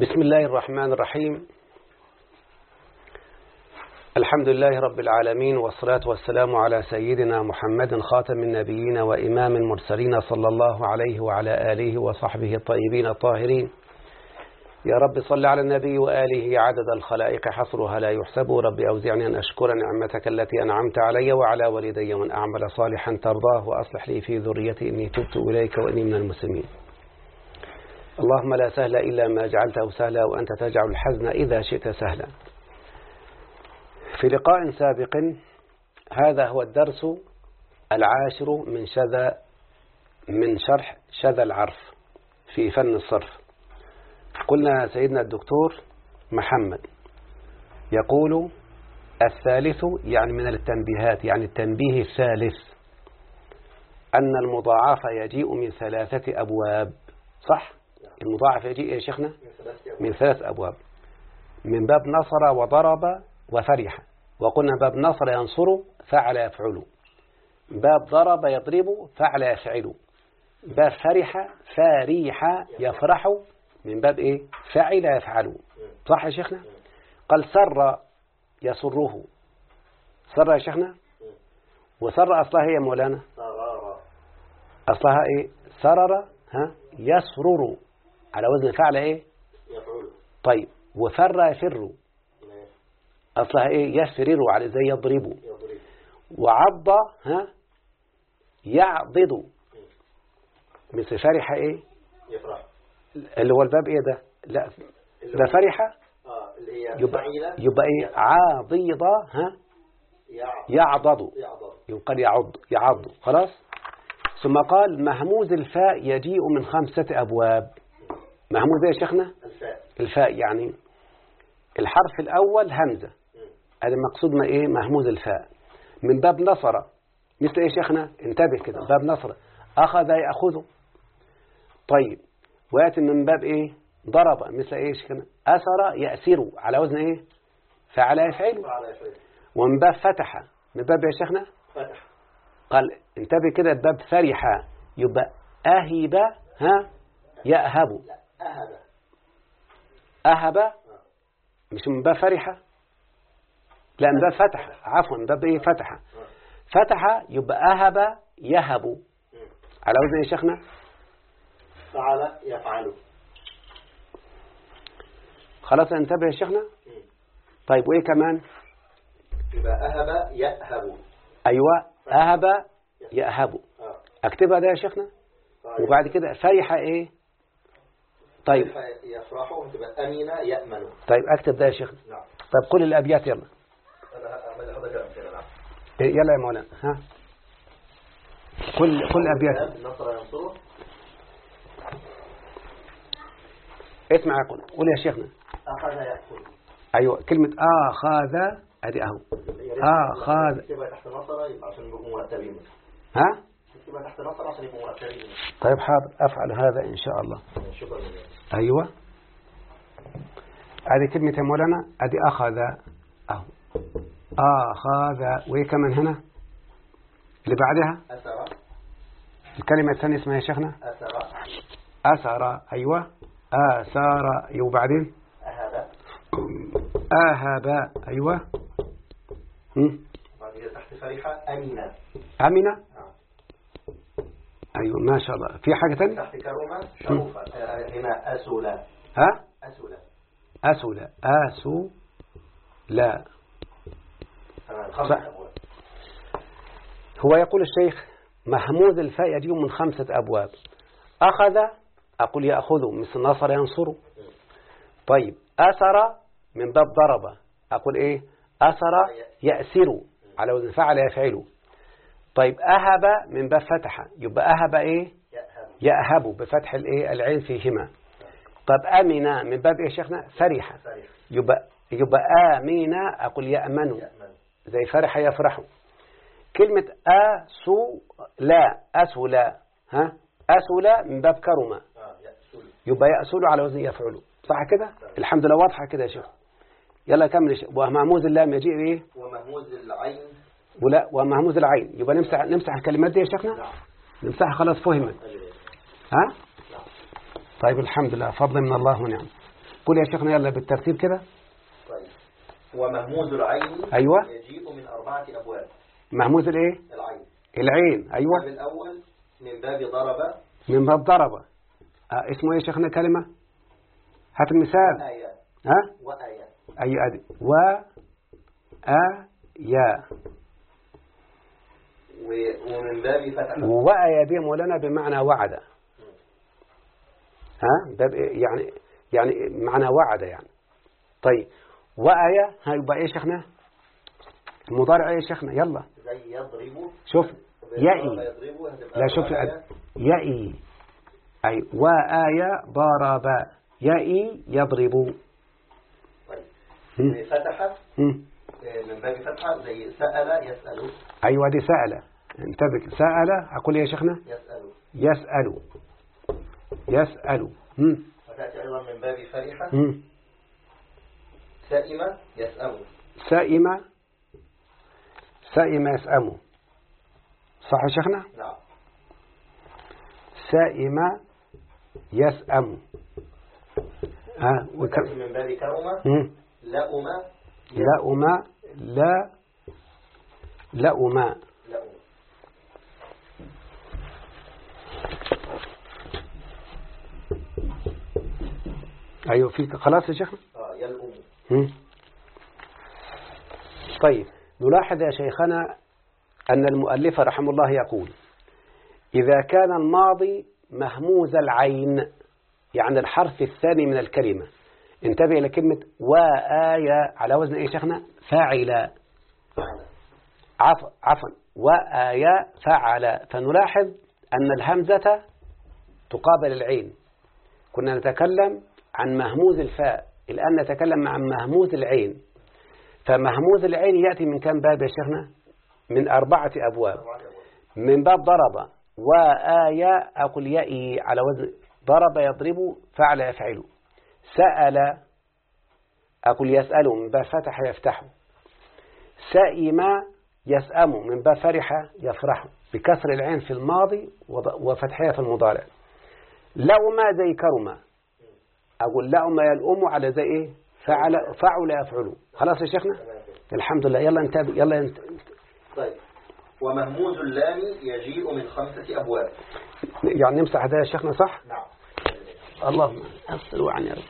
بسم الله الرحمن الرحيم الحمد لله رب العالمين والصلاة والسلام على سيدنا محمد خاتم النبيين وإمام المرسلين صلى الله عليه وعلى آله وصحبه الطيبين الطاهرين يا رب صل على النبي وآله عدد الخلائق حصرها لا يحسب رب أوزعني أن أشكر نعمتك التي أنعمت علي وعلى والدي وأن أعمل صالحا ترضاه وأصلح لي في ذريتي إني تبت إليك وإني من المسلمين اللهم لا سهل إلا ما جعلته سهلا وأنت تجعل الحزن إذا شئت سهلا في لقاء سابق هذا هو الدرس العاشر من شذا من شرح شذا العرف في فن الصرف قلنا سيدنا الدكتور محمد يقول الثالث يعني من التنبيهات يعني التنبيه الثالث أن المضاعف يجيء من ثلاثة أبواب صح؟ المضاعف يجيء يا شيخنا من ثلاث أبواب. من باب نصر وضرب وفرح. وقلنا باب نصر ينصر فعل يفعل. باب ضرب يضرب فعل يفعل. باب فرح فاريح يفرح. من باب إيه؟ فعل يفعل. صح يا شيخنا؟ قال سر يسره. سر يا شيخنا؟ وسر أصلها هي مولانا؟ أصلها إيه؟ سرر ها؟ يسرر. على وزن فعل إيه؟ يفعل طيب. وفر يفر. أصلها إيه؟ يسرر على زي يضرب. يضرب. وعض ها؟ يعضد. مثل فرح إيه؟ يفرح. اللي هو الباب إيه ده؟ لا. ده فرح؟ آه اللي هي يبقى, يبقى إيه؟ عاضد ها؟ يع- يعضد. يعضل يقال يعض. يعض. خلاص؟ ثم قال مهموز الفاء يجيء من خمسة أبواب. مهموز إيه يا شيخنا؟ الفاء. الفاء يعني الحرف الأول همزة. هذا المقصود ما إيه؟ مهموز الفاء. من باب نصر مثل إيه شيخنا؟ انتبه كده. باب نصر أخذ يأخذ طيب. ويأتي من باب إيه؟ ضرب. مثل إيه شيخنا؟ أسر يأسر على وزن إيه؟ فعل يفعل. فعل يفعل. ومن باب فتح. من باب يا شيخنا؟ فتح. قال انتبه كده. باب فرح. يبقى أهب. ها؟ يأهب. أهب. أهب. مش من باب فرح؟ لا من باب فتح. عفوا من باب إيه؟ فتح. فتح يبقى أهب يهب. على وزن إيه يا شيخنا؟ فعل يفعل. خلاص انتبه يا شيخنا. طيب وإيه كمان؟ يبقى أهب يأهب. أيوه أهب يأهب. آه. أكتبها ده يا شيخنا؟ طيب. وبعد كده فرح إيه؟ طيب. يفرح تبقى أمين يأمن طيب أكتب ده يا شيخنا نعم. طيب قل الأبيات يلا. إيه، يلا يا مولانا. ها. كل كل ابيات نصر ينصره. اسمع يقول قول يا شيخنا. أخذ يأخذ أيوه آخذ أدي أهو. أخذ. نصر يبقى عشان يبقوا مرتبين ها؟ طيب حاضر أفعل هذا إن شاء الله. أيوه. هذه كلمة يا مولانا. أدي أخذ أهو. أخذ. وايه كمان هنا؟ اللي بعدها؟ أسر الكلمة الثانية اسمها يا شيخنا؟ أسر اثر أيوه. اثار وبعدين أهب. أيوه. هم؟ بعد تحت فرحة أمينة. امنه أيوه ما شاء الله. في حاجة ثانية تحت كرمة شرفة آه، هنا أسولة. ها؟ أسولة. خمسة أبواب. هو يقول الشيخ محمود الفاء يجيء من خمسة أبواب. أخذ أقول يأخذ مثل نصر ينصر. طيب أسر من باب ضرب أقول إيه؟ أسر يأسر على وزن فعل يفعل طيب أهب من باب فتح. يبقى أهب إيه؟ يأهب. يأهب بفتح الإيه؟ العين فيهما. طب أمن من باب إيه يا شيخنا؟ فرح. يبقى يبقى آمين أقول يأمن. يأمن. زي فرح يفرح. كلمة أسو لا. أسو لا. ها؟ أسو لا من باب كرمة آه، يأسول يبقى يأسل على وزن يفعل. صح كده؟ الحمد لله واضحة كده يا شيخ. يلا كمل ومعموز اللام يجيء بإيه؟ ومهموز العين ولا ومهموز العين يبقى نمسح نمسح الكلمات دي يا شيخنا؟ نعم. نمسحها خلاص فهمت. ها؟ طيب الحمد لله. فضل من الله ونعم. قول يا شيخنا يلا بالترتيب كده. طيب. ومهموز العين أيوة. يجيء من أربعة أبواب. محمود الإيه؟ العين. العين. الباب أيوة الأول من باب ضرب. من باب ضرب. آه اسمه إيه يا شيخنا كلمة؟ هات المثال. آيات ها؟ وآيات أي أدي. و يا. ومن باب فتح وأي دي مولانا بمعنى وعد. ها؟ باب إيه؟ يعني يعني معنى وعد يعني. طيب وآية هيبقى إيه يا شيخنا؟ المضارع إيه يا شيخنا؟ يلا. زي يضرب. شوف يأي لا شوف. يأي أي وآية ضرب. يأي يضرب. طيب. وفتح هم. من باب فتحة زي سأل يسأل. أيوة دي سألة انتبه. سأل أقول يا شيخنا؟ يسأل. يسأل. يسأل. هم. وتأتي أيضا من باب فرحة. سائمة يسأم سائم سائم يسأم صح يا شيخنا؟ نعم. سائم يسأم ها وتأتي وك... من باب كرمة هم. لأم لأم لا. لأم. أيوة في خلاص يا شيخنا؟ آه يلأم هم. طيب نلاحظ يا شيخنا أن المؤلف رحمه الله يقول إذا كان الماضي مهموز العين يعني الحرف الثاني من الكلمة. انتبه إلى كلمة وآية على وزن إيه يا شيخنا؟ فاعل عفوا. عفوا وآية فعل فنلاحظ أن الهمزة تقابل العين. كنا نتكلم عن مهموز الفاء الآن نتكلم عن مهموز العين. فمهموز العين يأتي من كم باب يا شيخنا؟ من أربعة أبواب. من باب ضرب. وآية أقول يأي على وزن. ضرب يضرب فعل يفعل. سأل أقول يسأل من باب فتح يفتح. سائم يسأم من باب فرح يفرح. بكسر العين في الماضي وفتحها في المضارع. لأم زي كرم أقول لأم يلأم على زي إيه؟ فعل فعل يفعل خلاص يا شيخنا. الحمد لله. يلا انتبه يلا انت طيب. ومهموز اللام يجيء من خمسة أبواب. يعني نمسح ده يا شيخنا صح؟ نعم. اللهم أصل وعن يا رب.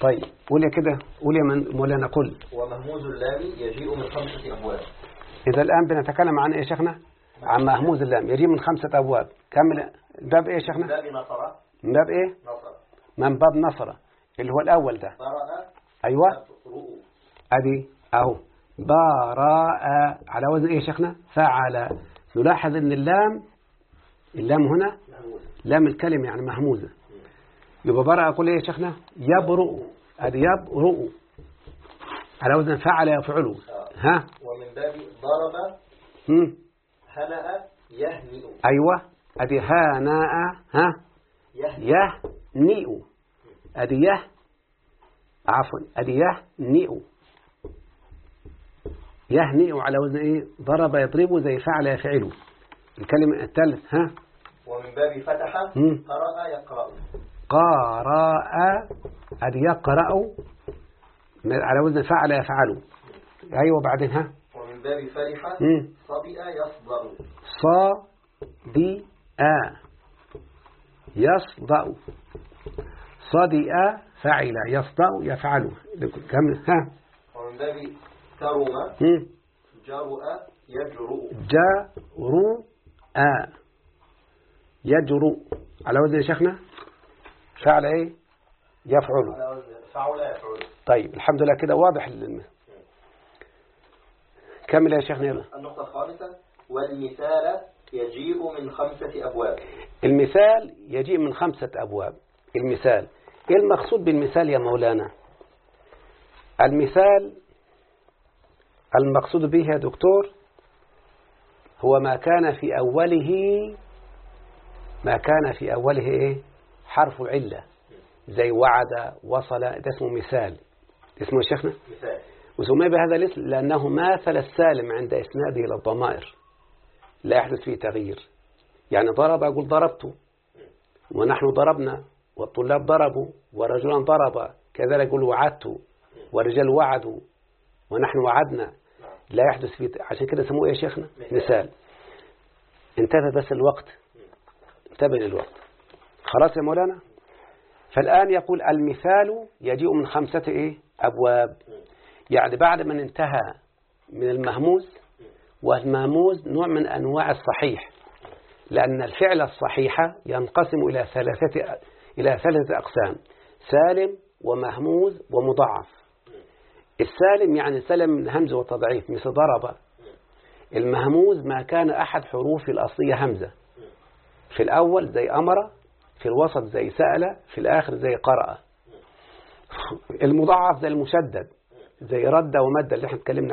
طيب قول يا كده. قول يا من مولانا قل. ومهموز اللام يجيء من خمسة أبواب. إذا الآن بنتكلم عن إيه يا شيخنا؟ عن مهموز اللام. يجي من خمسة أبواب. كمل. باب إيه شيخنا؟ باب نصر من باب إيه نصر. من باب نصر اللي هو الأول ده. أيوة. أدي أهو. باراء على وزن إيه شيخنا؟ فعل. نلاحظ أن اللام اللام هنا لام الكلمة يعني مهموزة. يبقى برأ أقول إيه شيخنا؟ يبرؤ. أدي يبرؤ. على وزن فعل يفعل ها؟ ومن باب ضرب. هنأ يهنئ. أيوة. أدي هاناء ها؟ يهنئ. يهنئ أدي يه عفوا أدي يهنئ. يهنئ على وزن إيه؟ ضرب يضرب زي فعل يفعل. الكلمة الثالث ها؟ ومن باب فتح. قرأ يقرأ. قارأ أدي يقرأ. على وزن فعل يفعل. أيوة بعدين ها؟ ومن باب فرح. صبئ يصدأ صدئ يصدأ. صدئ فعل يصدأ يفعل. كم؟ ها؟ ومن باب. جرؤ يجرؤ. جرؤ. يجرؤ. على وزن يا شيخنا؟ فعل إيه؟ يفعل. على وزن فعل يفعل. طيب الحمد لله كده واضح الم- كمل يا شيخنا يلا. النقطة الخامسة والمثال يجيء من خمسة أبواب. المثال يجيء من خمسة أبواب. المثال إيه المقصود بالمثال يا مولانا؟ المثال المقصود به يا دكتور هو ما كان في أوله ما كان في أوله إيه؟ حرف علة. زي وعد وصل ده اسمه مثال. اسمه شيخنا؟ مثال. وسمي بهذا الاسم لأنه ماثل السالم عند إسناده إلى الضمائر. لا يحدث فيه تغيير. يعني ضرب أقول ضربت. ونحن ضربنا والطلاب ضربوا ورجلا ضرب كذلك يقول وعدت والرجال وعدوا ونحن وعدنا. لا يحدث في عشان كده سموه إيه يا شيخنا؟ مثال. انتبه بس الوقت. انتبه للوقت. خلاص يا مولانا؟ فالآن يقول المثال يجيء من خمسة إيه؟ أبواب. يعني بعد من انتهى من المهموز والمهموز نوع من أنواع الصحيح لأن الفعل الصحيح ينقسم إلى ثلاثة إلى ثلاثة أقسام سالم ومهموز ومضاعف. السالم يعني سلم من همزة وتضعيف مثل ضرب. المهموز ما كان أحد حروف الأصلية همزة. في الأول زي أمر في الوسط زي سأل في الآخر زي قرأ. المضاعف زي المشدد زي رد ومد اللي إحنا اتكلمنا